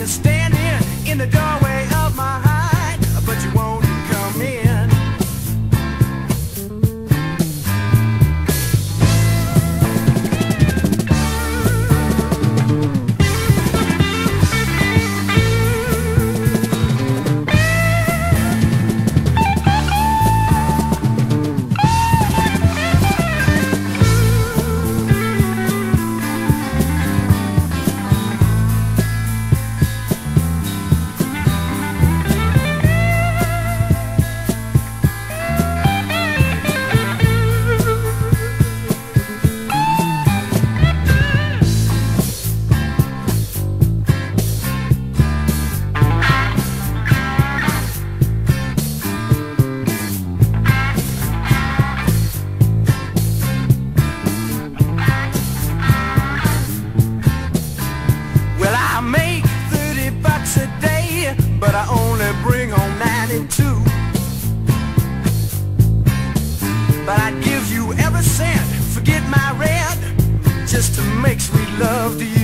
you're standing in the doorway to you.